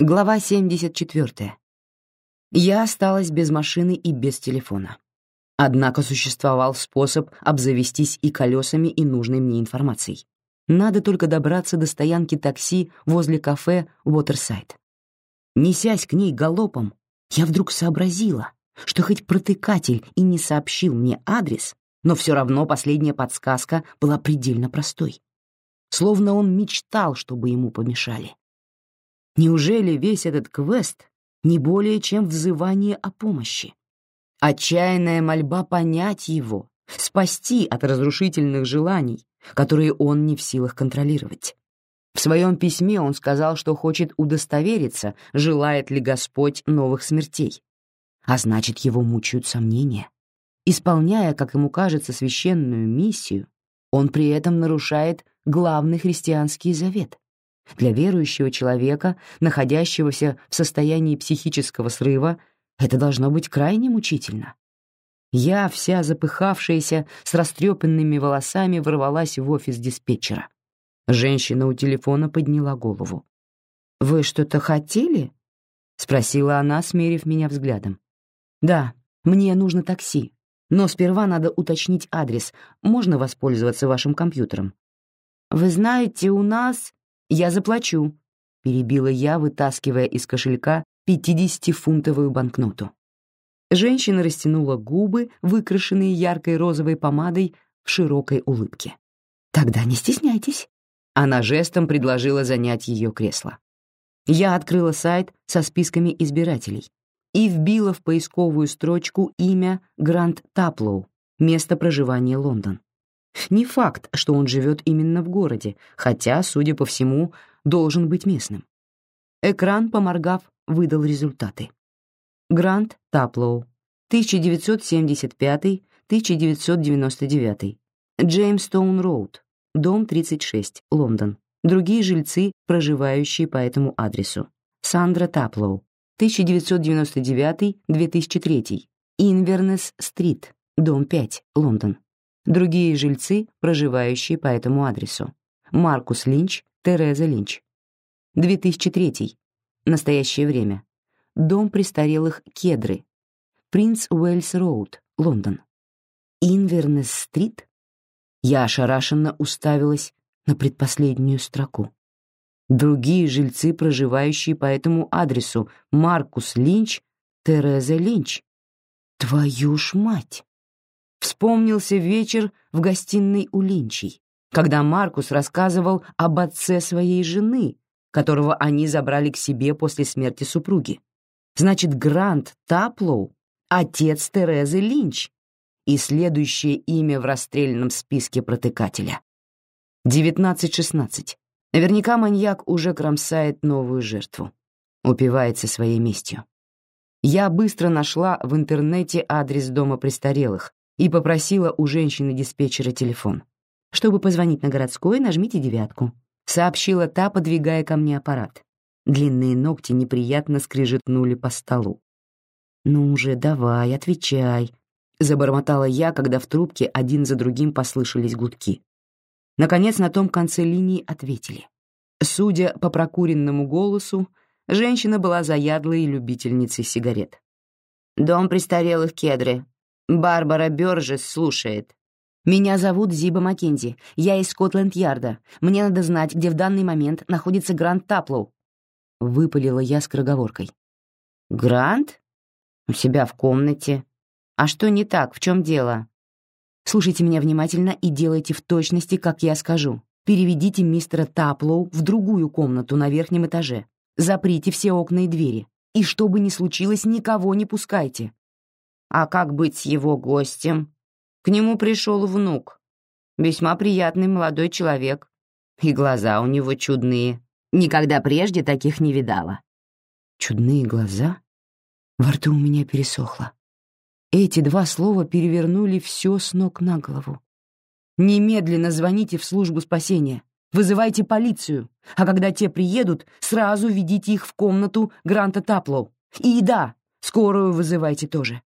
Глава 74. Я осталась без машины и без телефона. Однако существовал способ обзавестись и колесами, и нужной мне информацией. Надо только добраться до стоянки такси возле кафе Уотерсайд. Несясь к ней галопом, я вдруг сообразила, что хоть протыкатель и не сообщил мне адрес, но все равно последняя подсказка была предельно простой. Словно он мечтал, чтобы ему помешали. Неужели весь этот квест не более чем взывание о помощи? Отчаянная мольба понять его, спасти от разрушительных желаний, которые он не в силах контролировать. В своем письме он сказал, что хочет удостовериться, желает ли Господь новых смертей. А значит, его мучают сомнения. Исполняя, как ему кажется, священную миссию, он при этом нарушает главный христианский завет. Для верующего человека, находящегося в состоянии психического срыва, это должно быть крайне мучительно. Я, вся запыхавшаяся, с растрепанными волосами, ворвалась в офис диспетчера. Женщина у телефона подняла голову. «Вы что-то хотели?» — спросила она, смерив меня взглядом. «Да, мне нужно такси, но сперва надо уточнить адрес. Можно воспользоваться вашим компьютером?» «Вы знаете, у нас...» «Я заплачу», — перебила я, вытаскивая из кошелька пятидесятифунтовую банкноту. Женщина растянула губы, выкрашенные яркой розовой помадой, в широкой улыбке. «Тогда не стесняйтесь». Она жестом предложила занять ее кресло. Я открыла сайт со списками избирателей и вбила в поисковую строчку имя Грант Таплоу, место проживания Лондон. Не факт, что он живет именно в городе, хотя, судя по всему, должен быть местным. Экран, поморгав, выдал результаты. Грант Таплоу, 1975-1999. Джеймстоун Роуд, дом 36, Лондон. Другие жильцы, проживающие по этому адресу. Сандра Таплоу, 1999-2003. Инвернес Стрит, дом 5, Лондон. Другие жильцы, проживающие по этому адресу. Маркус Линч, Тереза Линч. 2003. Настоящее время. Дом престарелых Кедры. Принц Уэльс Роуд, Лондон. Инвернес-стрит? Я ошарашенно уставилась на предпоследнюю строку. Другие жильцы, проживающие по этому адресу, Маркус Линч, Тереза Линч. Твою ж мать! Вспомнился вечер в гостиной у Линчей, когда Маркус рассказывал об отце своей жены, которого они забрали к себе после смерти супруги. Значит, Грант Таплоу — отец Терезы Линч и следующее имя в расстрельном списке протыкателя. 19-16. Наверняка маньяк уже кромсает новую жертву. Упивается своей местью. Я быстро нашла в интернете адрес дома престарелых, и попросила у женщины-диспетчера телефон. «Чтобы позвонить на городской, нажмите девятку», — сообщила та, подвигая ко мне аппарат. Длинные ногти неприятно скрежетнули по столу. «Ну уже давай, отвечай», — забормотала я, когда в трубке один за другим послышались гудки. Наконец, на том конце линии ответили. Судя по прокуренному голосу, женщина была заядлой любительницей сигарет. «Дом престарелых Кедры. Барбара Бёрджес слушает. «Меня зовут Зиба Маккензи. Я из Скотланд-Ярда. Мне надо знать, где в данный момент находится Грант Таплоу». Выпалила я скороговоркой. «Грант? У себя в комнате. А что не так? В чем дело?» «Слушайте меня внимательно и делайте в точности, как я скажу. Переведите мистера Таплоу в другую комнату на верхнем этаже. Заприте все окна и двери. И что бы ни случилось, никого не пускайте. А как быть с его гостем? К нему пришел внук. Весьма приятный молодой человек. И глаза у него чудные. Никогда прежде таких не видала. Чудные глаза? Во рту у меня пересохло. Эти два слова перевернули все с ног на голову. Немедленно звоните в службу спасения. Вызывайте полицию, а когда те приедут, сразу ведите их в комнату Гранта Таплоу. И да, скорую вызывайте тоже.